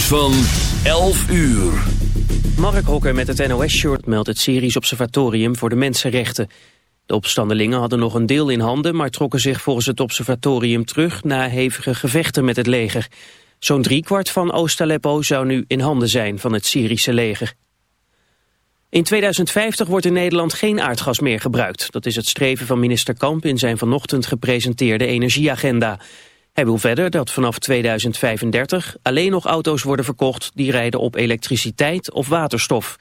van 11 uur. Mark Hokker met het NOS-shirt meldt het Syrisch Observatorium voor de Mensenrechten. De opstandelingen hadden nog een deel in handen... maar trokken zich volgens het observatorium terug na hevige gevechten met het leger. Zo'n driekwart van Oost-Aleppo zou nu in handen zijn van het Syrische leger. In 2050 wordt in Nederland geen aardgas meer gebruikt. Dat is het streven van minister Kamp in zijn vanochtend gepresenteerde energieagenda... Hij wil verder dat vanaf 2035 alleen nog auto's worden verkocht die rijden op elektriciteit of waterstof.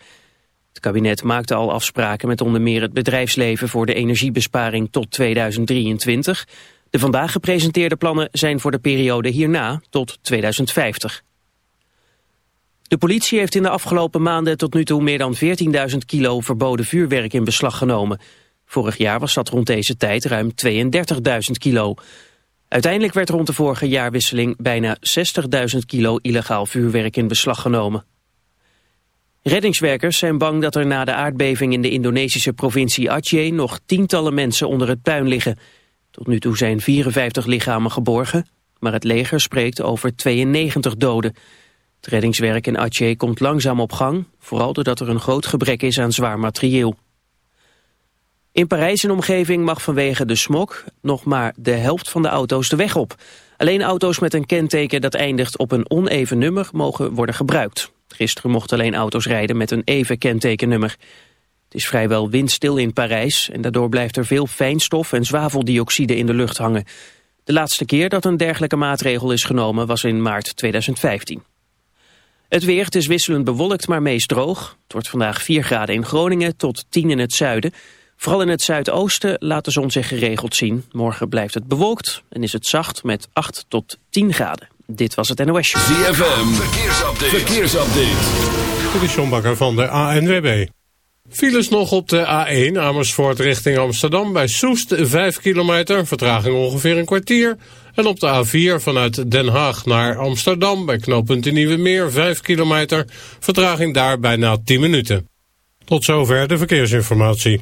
Het kabinet maakte al afspraken met onder meer het bedrijfsleven voor de energiebesparing tot 2023. De vandaag gepresenteerde plannen zijn voor de periode hierna tot 2050. De politie heeft in de afgelopen maanden tot nu toe meer dan 14.000 kilo verboden vuurwerk in beslag genomen. Vorig jaar was dat rond deze tijd ruim 32.000 kilo. Uiteindelijk werd rond de vorige jaarwisseling bijna 60.000 kilo illegaal vuurwerk in beslag genomen. Reddingswerkers zijn bang dat er na de aardbeving in de Indonesische provincie Aceh nog tientallen mensen onder het puin liggen. Tot nu toe zijn 54 lichamen geborgen, maar het leger spreekt over 92 doden. Het reddingswerk in Aceh komt langzaam op gang, vooral doordat er een groot gebrek is aan zwaar materieel. In Parijs en omgeving mag vanwege de smog nog maar de helft van de auto's de weg op. Alleen auto's met een kenteken dat eindigt op een oneven nummer mogen worden gebruikt. Gisteren mochten alleen auto's rijden met een even kentekennummer. Het is vrijwel windstil in Parijs en daardoor blijft er veel fijnstof en zwaveldioxide in de lucht hangen. De laatste keer dat een dergelijke maatregel is genomen was in maart 2015. Het weer, is wisselend bewolkt maar meest droog. Het wordt vandaag 4 graden in Groningen tot 10 in het zuiden. Vooral in het zuidoosten laat de zon zich geregeld zien. Morgen blijft het bewolkt en is het zacht met 8 tot 10 graden. Dit was het NOS Show. ZFM, verkeersupdate. verkeersupdate. Dit is John Bakker van de ANWB. Files nog op de A1 Amersfoort richting Amsterdam bij Soest 5 kilometer, vertraging ongeveer een kwartier. En op de A4 vanuit Den Haag naar Amsterdam bij knooppunt de Nieuwe Meer 5 kilometer, vertraging daar bijna 10 minuten. Tot zover de verkeersinformatie.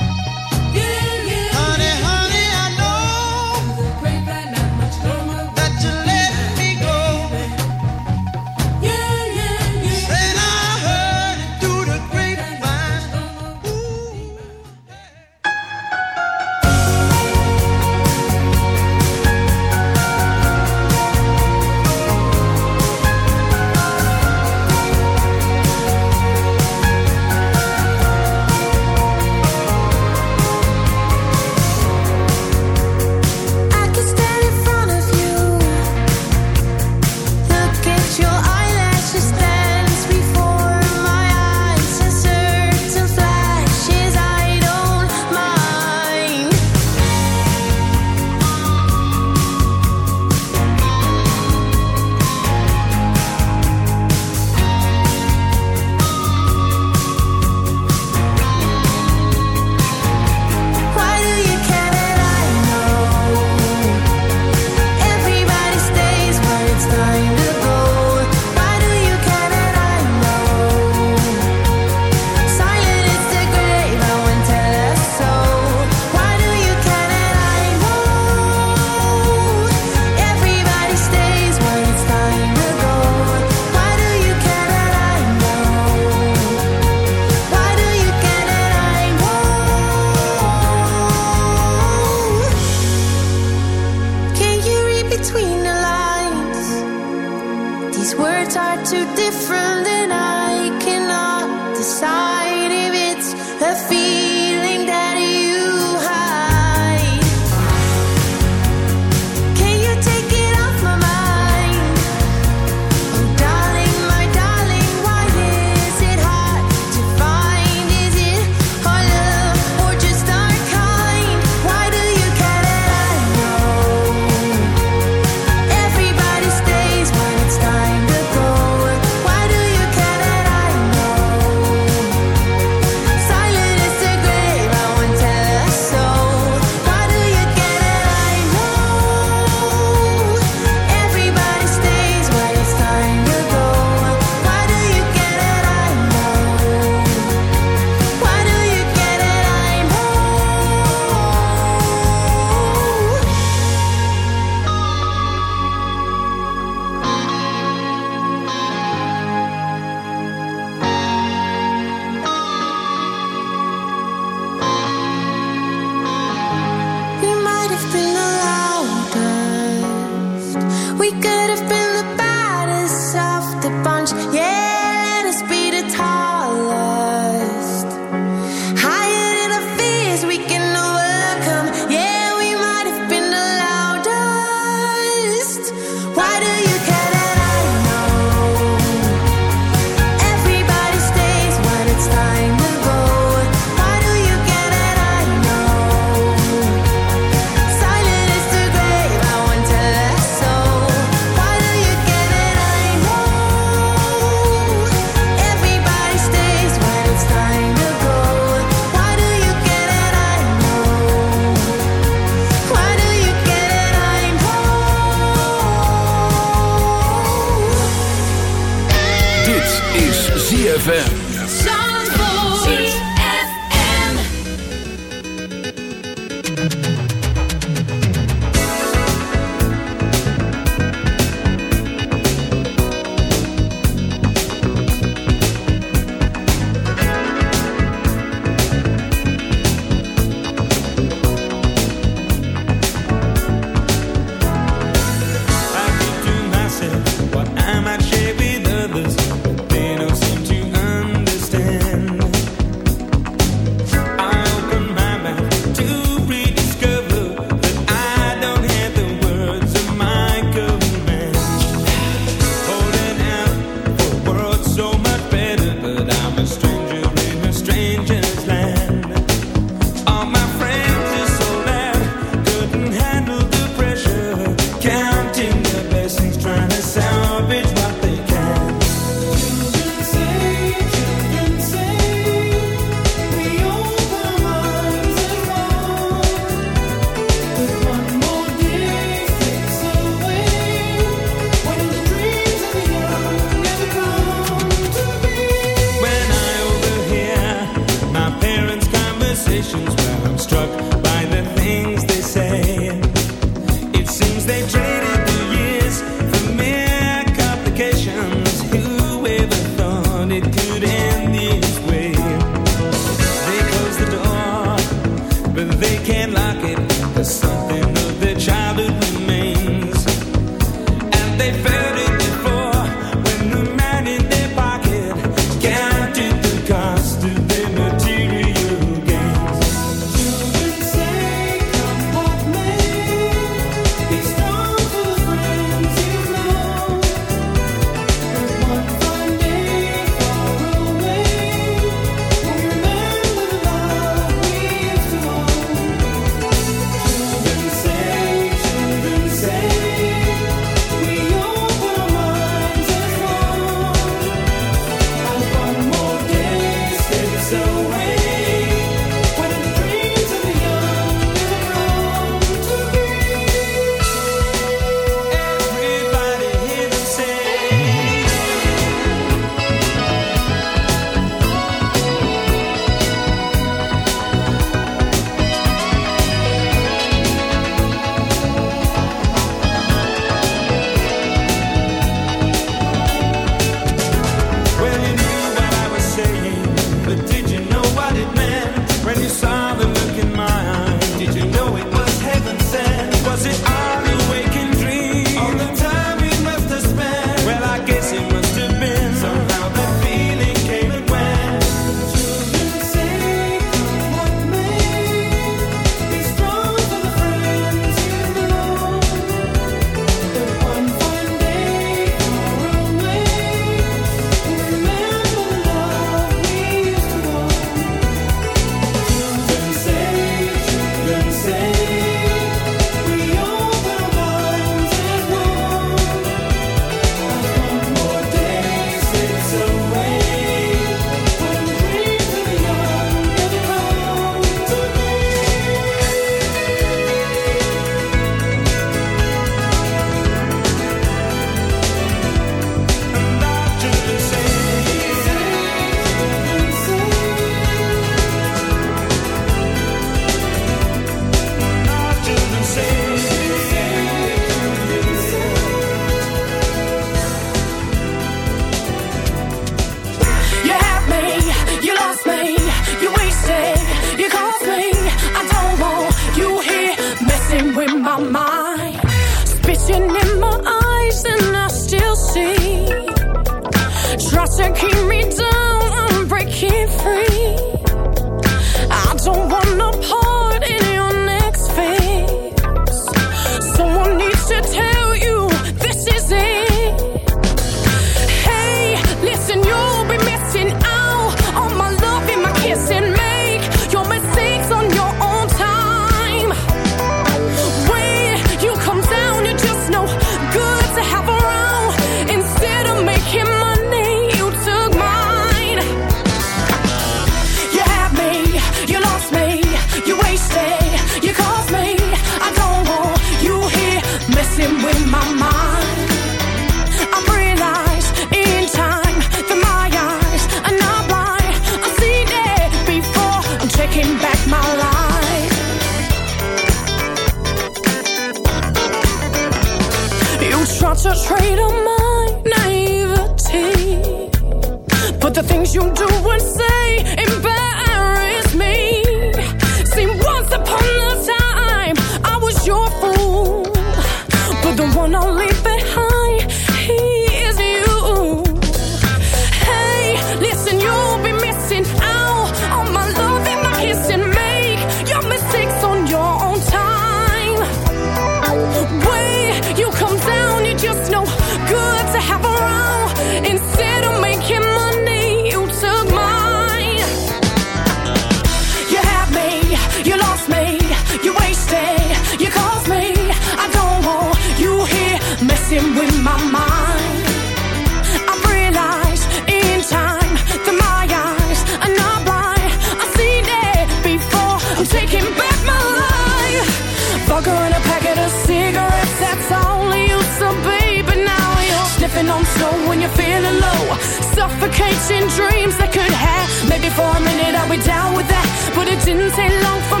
suffocating dreams that could have. Maybe for a minute I'll be down with that, but it didn't take long for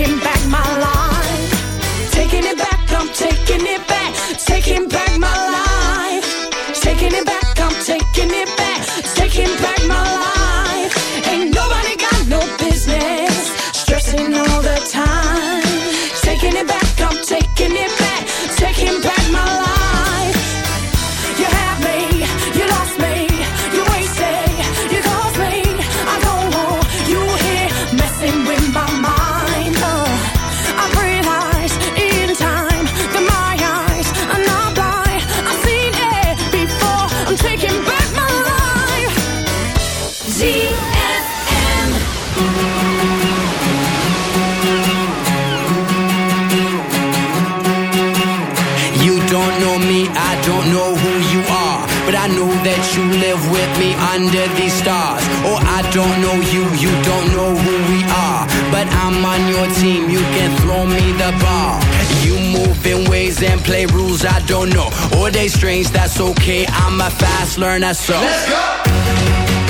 looking back. You move in ways and play rules I don't know. All day strange, that's okay. I'm a fast learner, so. Let's go!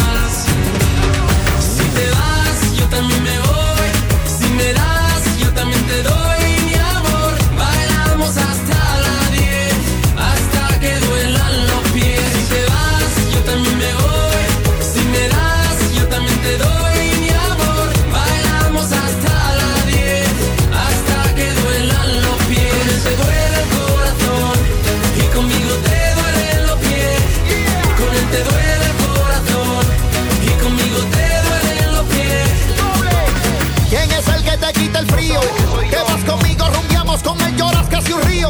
Me de lloras casi un río